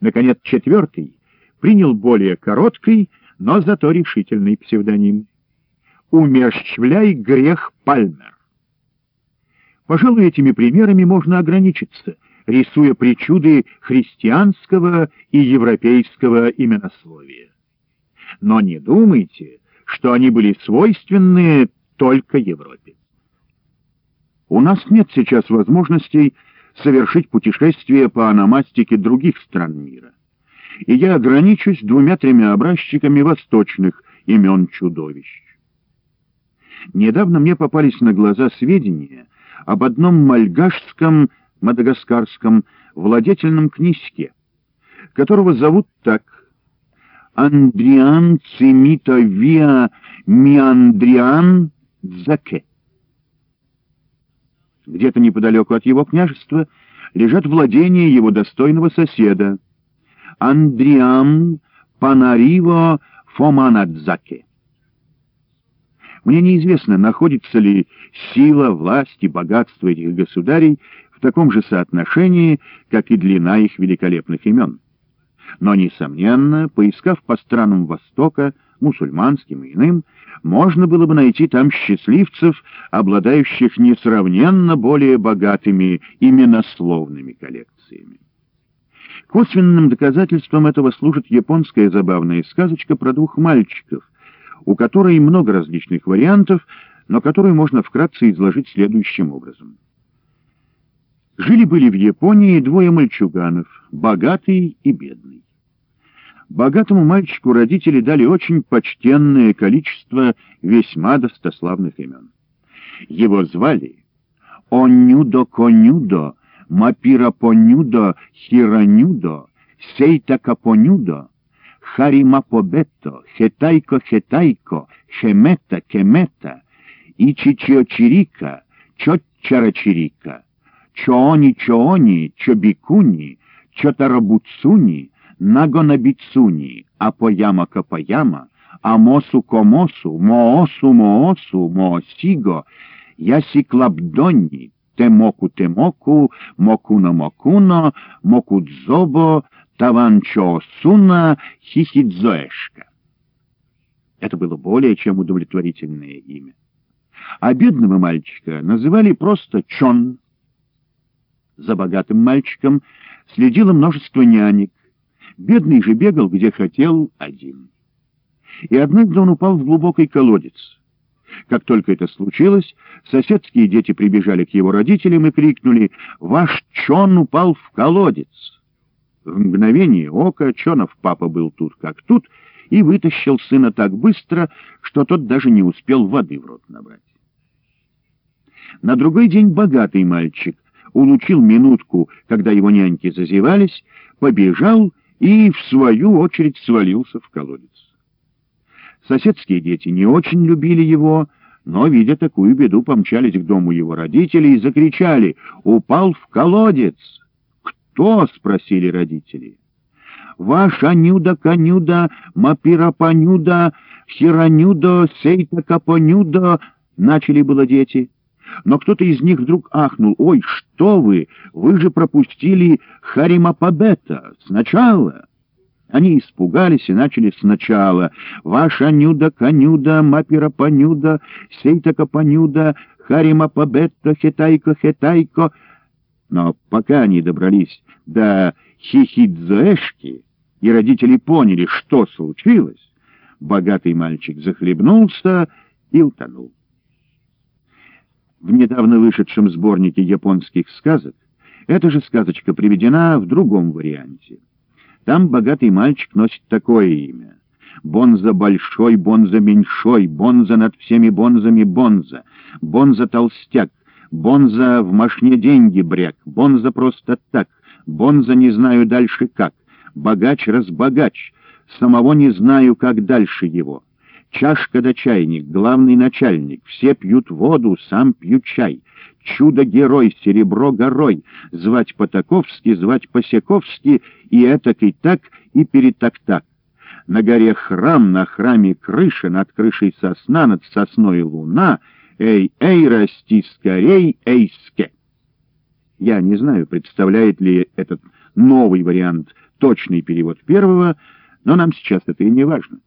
Наконец, четвертый принял более короткий, но зато решительный псевдоним. «Умерщвляй грех Пальмер». Пожалуй, этими примерами можно ограничиться, рисуя причуды христианского и европейского именословия. Но не думайте, что они были свойственны только Европе. У нас нет сейчас возможностей совершить путешествие по аномастике других стран мира. И я ограничусь двумя-тремя образчиками восточных имен чудовищ. Недавно мне попались на глаза сведения об одном мальгашском, мадагаскарском владетельном князьке, которого зовут так Андриан Цимита Виа Миандриан Заке. Где-то неподалеку от его княжества лежат владения его достойного соседа, Андриам Панариво Фоманадзаке. Мне неизвестно, находится ли сила, власть и богатство этих государей в таком же соотношении, как и длина их великолепных имен. Но, несомненно, поискав по странам Востока, мусульманским и иным, можно было бы найти там счастливцев, обладающих несравненно более богатыми именословными коллекциями. Косвенным доказательством этого служит японская забавная сказочка про двух мальчиков, у которой много различных вариантов, но которую можно вкратце изложить следующим образом. Жили-были в Японии двое мальчуганов, богатый и бедный. Богатому мальчику родители дали очень почтенное количество весьма достославных имен. Его звали Онюдо-конюдо, Мапира-понюдо, Хиранюдо, Сейта-капонюдо, Харимапобетто, Хетайко-хетайко, Хемета-кемета, Ичичиочирика, Чотчарачирика, Чоони-чоони, Чобикуни, Чотарабуцуни, Нагонабицуни, Апояма-капаяма, Амосу-комосу, Моосу-моосу, Моосиго, Ясиклабдонни, Темоку-темоку, Мокуно-мокуно, Мокудзобо, Таванчо-суна, Хихидзоэшка. Это было более чем удовлетворительное имя. А бедного мальчика называли просто Чон. За богатым мальчиком следило множество нянек, Бедный же бегал, где хотел, один. И однажды он упал в глубокий колодец. Как только это случилось, соседские дети прибежали к его родителям и крикнули «Ваш Чон упал в колодец!» В мгновение ока Чонов папа был тут как тут и вытащил сына так быстро, что тот даже не успел воды в рот набрать. На другой день богатый мальчик улучил минутку, когда его няньки зазевались, побежал и, в свою очередь, свалился в колодец. Соседские дети не очень любили его, но, видя такую беду, помчались к дому его родителей и закричали «Упал в колодец!» «Кто?» — спросили родители. «Ваша нюда-конюда, мапирапанюда, хиранюда, сейта-капонюда!» — начали было дети. Но кто-то из них вдруг ахнул. «Ой, что вы! Вы же пропустили Харимапабета! Сначала!» Они испугались и начали сначала. «Ваша нюда-конюда, мапира-панюда, сейта-капанюда, Харимапабета, хетайко-хетайко!» Но пока они добрались до хихидзоэшки, и родители поняли, что случилось, богатый мальчик захлебнулся и утонул. В недавно вышедшем сборнике японских сказок эта же сказочка приведена в другом варианте. Там богатый мальчик носит такое имя. Бонза большой, Бонза меньшой, Бонза над всеми Бонзами Бонза, Бонза толстяк, Бонза в машне деньги бряк, Бонза просто так, Бонза не знаю дальше как, богач-разбогач, самого не знаю, как дальше его. Чашка да чайник, главный начальник, все пьют воду, сам пью чай. Чудо-герой, серебро горой, звать по-таковски, звать по-сековски, и этак и так, и перетак-так. На горе храм, на храме крыша, над крышей сосна, над сосной луна. Эй, эй, расти скорей, эй, ске. Я не знаю, представляет ли этот новый вариант, точный перевод первого, но нам сейчас это и не важно.